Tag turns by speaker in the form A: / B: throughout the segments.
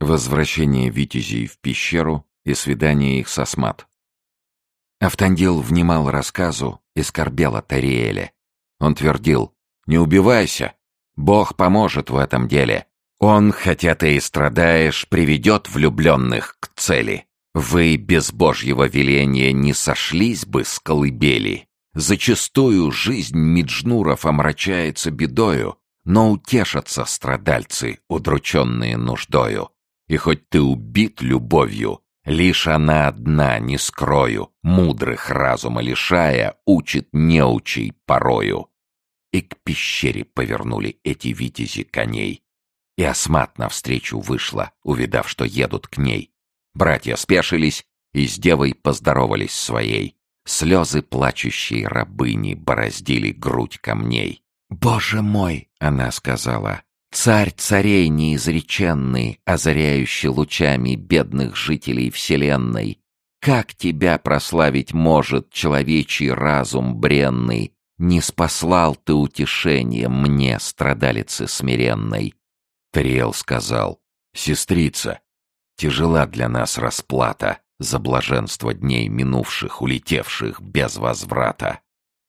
A: Возвращение витязей в пещеру и свидание их со Смат. Автандил внимал рассказу и скорбел о Тариэле. Он твердил «Не убивайся! Бог поможет в этом деле. Он, хотя ты и страдаешь, приведет влюбленных к цели. Вы без Божьего веления не сошлись бы с колыбели. Зачастую жизнь Миджнуров омрачается бедою, но утешатся страдальцы, удрученные нуждою. И хоть ты убит любовью, лишь она одна, не скрою, мудрых разума лишая, учит неучей порою. И к пещере повернули эти витязи коней. И Осмат навстречу вышла, увидав, что едут к ней. Братья спешились и с девой поздоровались своей. Слезы плачущей рабыни бороздили грудь камней. «Боже мой!» — она сказала. «Царь царей неизреченный, озаряющий лучами бедных жителей вселенной, как тебя прославить может человечий разум бренный? Не спаслал ты утешение мне, страдалицы смиренной!» Тариэл сказал, «Сестрица, тяжела для нас расплата за блаженство дней минувших, улетевших без возврата.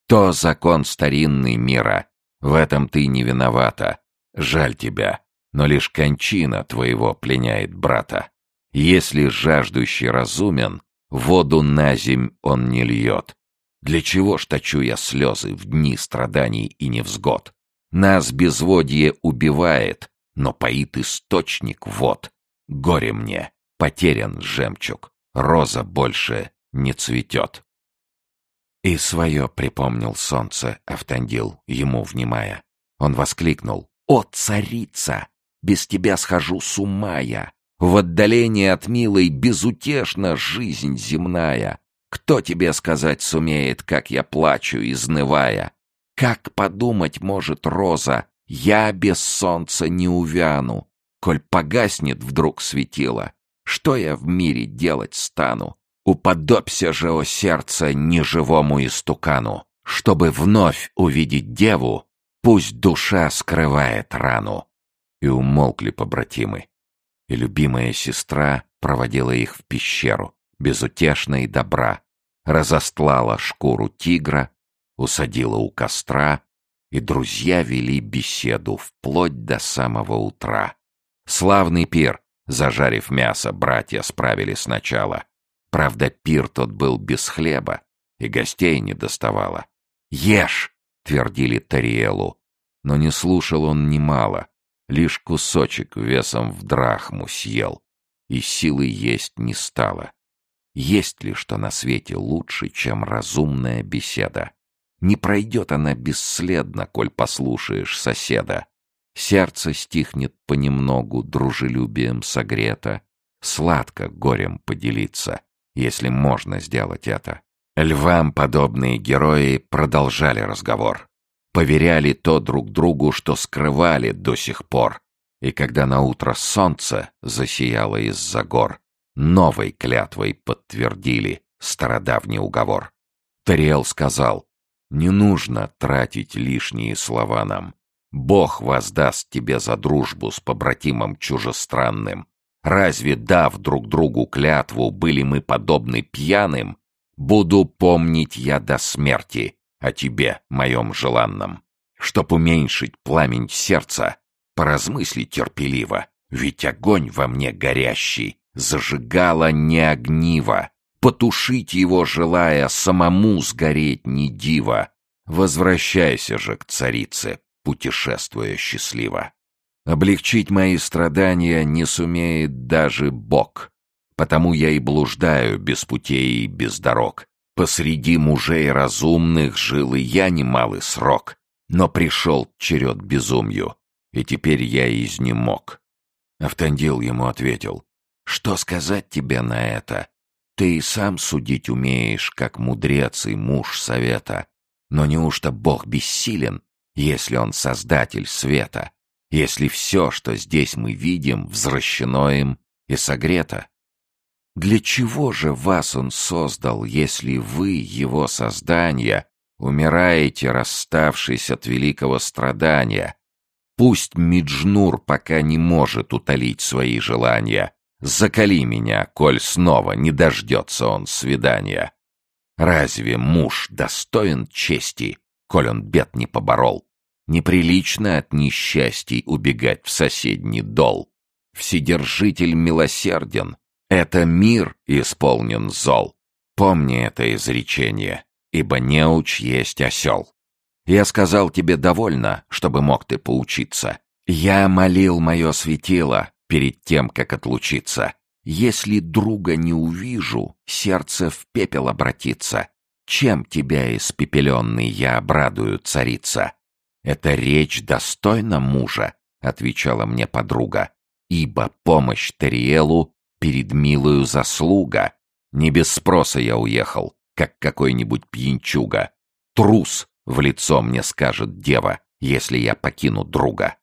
A: То закон старинный мира, в этом ты не виновата. Жаль тебя, но лишь кончина твоего пленяет брата. Если жаждущий разумен, воду на земь он не льет. Для чего ж точу я слезы в дни страданий и невзгод? Нас безводье убивает, но поит источник вод. Горе мне, потерян жемчуг, роза больше не цветет. И свое припомнил солнце Автандил, ему внимая. Он воскликнул. «О, царица! Без тебя схожу с ума я! В отдалении от милой безутешна жизнь земная! Кто тебе сказать сумеет, как я плачу, изнывая? Как подумать может роза, я без солнца не увяну, коль погаснет вдруг светило? Что я в мире делать стану? Уподобься же, о сердце, неживому истукану, чтобы вновь увидеть деву, пусть душа скрывает рану. И умолкли побратимы. И любимая сестра проводила их в пещеру, безутешно и добра, разостлала шкуру тигра, усадила у костра, и друзья вели беседу вплоть до самого утра. Славный пир, зажарив мясо, братья справили сначала, Правда, пир тот был без хлеба, и гостей не доставало. «Ешь!» — твердили Тариэлу. Но не слушал он немало, лишь кусочек весом в драхму съел, и силы есть не стало. Есть ли что на свете лучше, чем разумная беседа? Не пройдет она бесследно, коль послушаешь соседа. Сердце стихнет понемногу, дружелюбием согрето, сладко горем поделиться если можно сделать это. Львам подобные герои продолжали разговор. Поверяли то друг другу, что скрывали до сих пор. И когда наутро солнце засияло из-за гор, новой клятвой подтвердили стародавний уговор. Тариэл сказал, «Не нужно тратить лишние слова нам. Бог воздаст тебе за дружбу с побратимом чужестранным. Разве, дав друг другу клятву, были мы подобны пьяным? Буду помнить я до смерти о тебе, моем желанном. Чтоб уменьшить пламень сердца, поразмысли терпеливо, ведь огонь во мне горящий зажигало не огниво, потушить его желая, самому сгореть не диво. Возвращайся же к царице, путешествуя счастливо. Облегчить мои страдания не сумеет даже Бог, потому я и блуждаю без путей и без дорог. Посреди мужей разумных жил и я немалый срок, но пришел черед безумью, и теперь я изнемог. Автандил ему ответил, «Что сказать тебе на это? Ты и сам судить умеешь, как мудрец и муж совета. Но неужто Бог бессилен, если Он создатель света?» если все, что здесь мы видим, взращено им и согрето? Для чего же вас он создал, если вы, его создания, умираете, расставшись от великого страдания? Пусть Миджнур пока не может утолить свои желания. Закали меня, коль снова не дождется он свидания. Разве муж достоин чести, коль он бед не поборол? Неприлично от несчастий убегать в соседний дол. Вседержитель милосерден, это мир исполнен зол. Помни это изречение, ибо неуч есть осел. Я сказал тебе довольно, чтобы мог ты поучиться. Я молил мое светило перед тем, как отлучиться. Если друга не увижу, сердце в пепел обратится. Чем тебя, испепеленный, я обрадую, царица? «Это речь достойна мужа», — отвечала мне подруга, «ибо помощь Тариэлу перед милую заслуга. Не без спроса я уехал, как какой-нибудь пьянчуга. Трус, в лицо мне скажет дева, если я покину друга.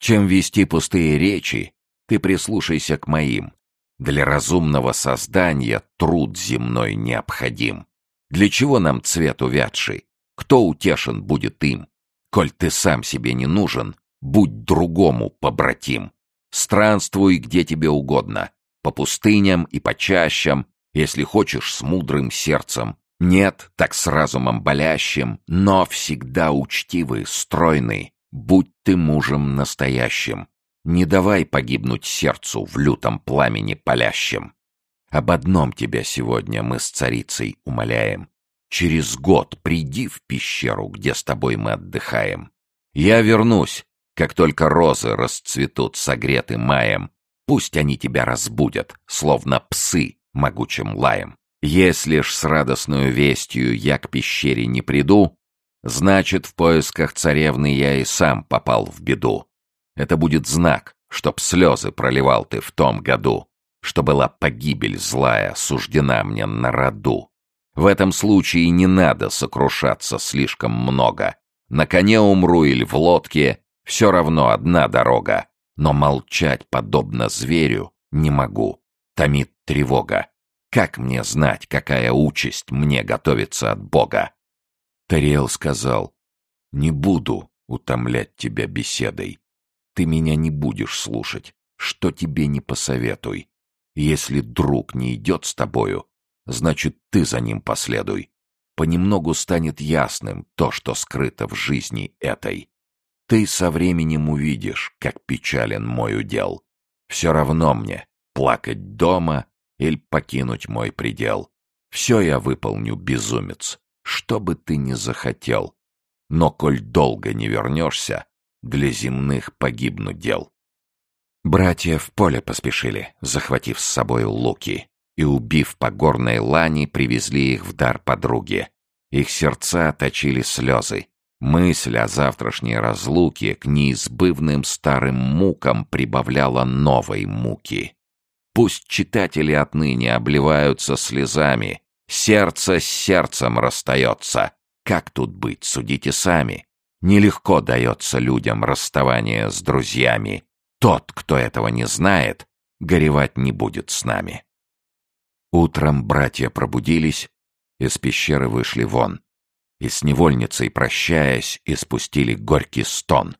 A: Чем вести пустые речи, ты прислушайся к моим. Для разумного создания труд земной необходим. Для чего нам цвет увядший? Кто утешен будет им? Коль ты сам себе не нужен, будь другому побратим. Странствуй где тебе угодно, по пустыням и по чащам, если хочешь с мудрым сердцем. Нет, так с разумом болящим, но всегда учтивый, стройный. Будь ты мужем настоящим. Не давай погибнуть сердцу в лютом пламени палящем. Об одном тебя сегодня мы с царицей умоляем. Через год приди в пещеру, где с тобой мы отдыхаем. Я вернусь, как только розы расцветут, согреты маем. Пусть они тебя разбудят, словно псы могучим лаем. Если ж с радостную вестью я к пещере не приду, значит, в поисках царевны я и сам попал в беду. Это будет знак, чтоб слезы проливал ты в том году, что была погибель злая, суждена мне на роду. В этом случае не надо сокрушаться слишком много. На коне умру или в лодке, все равно одна дорога. Но молчать, подобно зверю, не могу. Томит тревога. Как мне знать, какая участь мне готовится от Бога? Тариэл сказал, «Не буду утомлять тебя беседой. Ты меня не будешь слушать, что тебе не посоветуй. Если друг не идет с тобою, значит, ты за ним последуй. Понемногу станет ясным то, что скрыто в жизни этой. Ты со временем увидишь, как печален мой удел. Все равно мне, плакать дома или покинуть мой предел. Все я выполню, безумец, что бы ты ни захотел. Но коль долго не вернешься, для земных погибну дел. Братья в поле поспешили, захватив с собой луки и, убив по горной лани, привезли их в дар подруге. Их сердца точили слезы. Мысль о завтрашней разлуке к неизбывным старым мукам прибавляла новой муки. Пусть читатели отныне обливаются слезами, сердце с сердцем расстается. Как тут быть, судите сами. Нелегко дается людям расставание с друзьями. Тот, кто этого не знает, горевать не будет с нами. Утром братья пробудились, из пещеры вышли вон. И с невольницей, прощаясь, испустили горький стон.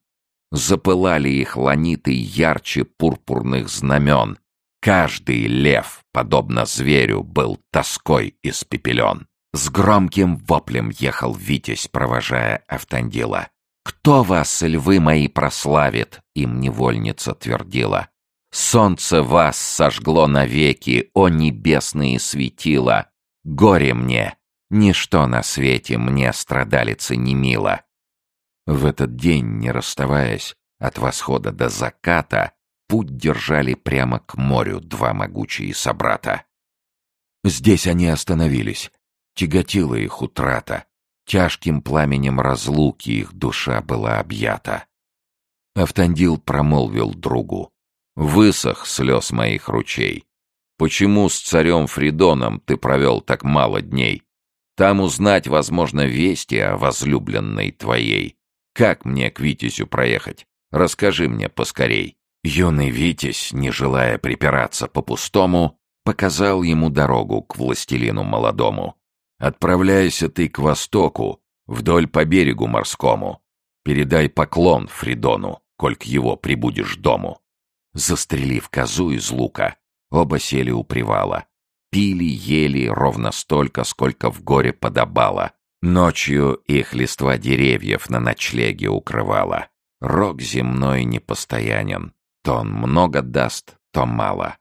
A: Запылали их ланиты ярче пурпурных знамен. Каждый лев, подобно зверю, был тоской испепелен. С громким воплем ехал Витязь, провожая Автандила. «Кто вас, львы мои, прославит?» — им невольница твердила. Солнце вас сожгло навеки, о небесные светила! Горе мне! Ничто на свете мне, страдалице, не мило!» В этот день, не расставаясь от восхода до заката, путь держали прямо к морю два могучие собрата. Здесь они остановились. Тяготила их утрата. Тяжким пламенем разлуки их душа была объята. Автандил промолвил другу. Высох слез моих ручей. Почему с царем Фридоном ты провел так мало дней? Там узнать, возможно, вести о возлюбленной твоей. Как мне к Витязю проехать? Расскажи мне поскорей». Юный Витязь, не желая припираться по-пустому, показал ему дорогу к властелину молодому. «Отправляйся ты к востоку, вдоль по берегу морскому. Передай поклон Фридону. кольк его прибудешь дому. Застрелив козу из лука, оба сели у привала. Пили, ели ровно столько, сколько в горе подобало. Ночью их листва деревьев на ночлеге укрывала. Рок земной непостоянен. То он много даст, то мало.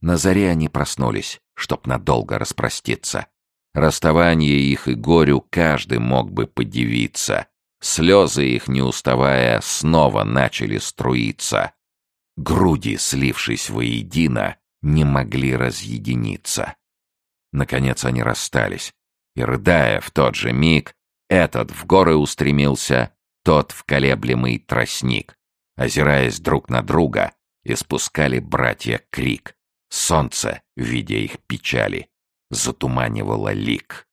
A: На заре они проснулись, чтоб надолго распроститься. Расставание их и горю каждый мог бы подивиться. Слезы их, не уставая, снова начали струиться. Груди, слившись воедино, не могли разъединиться. Наконец они расстались, и, рыдая в тот же миг, этот в горы устремился, тот в колеблемый тростник. Озираясь друг на друга, испускали братья крик. Солнце, видя их печали, затуманивало лик.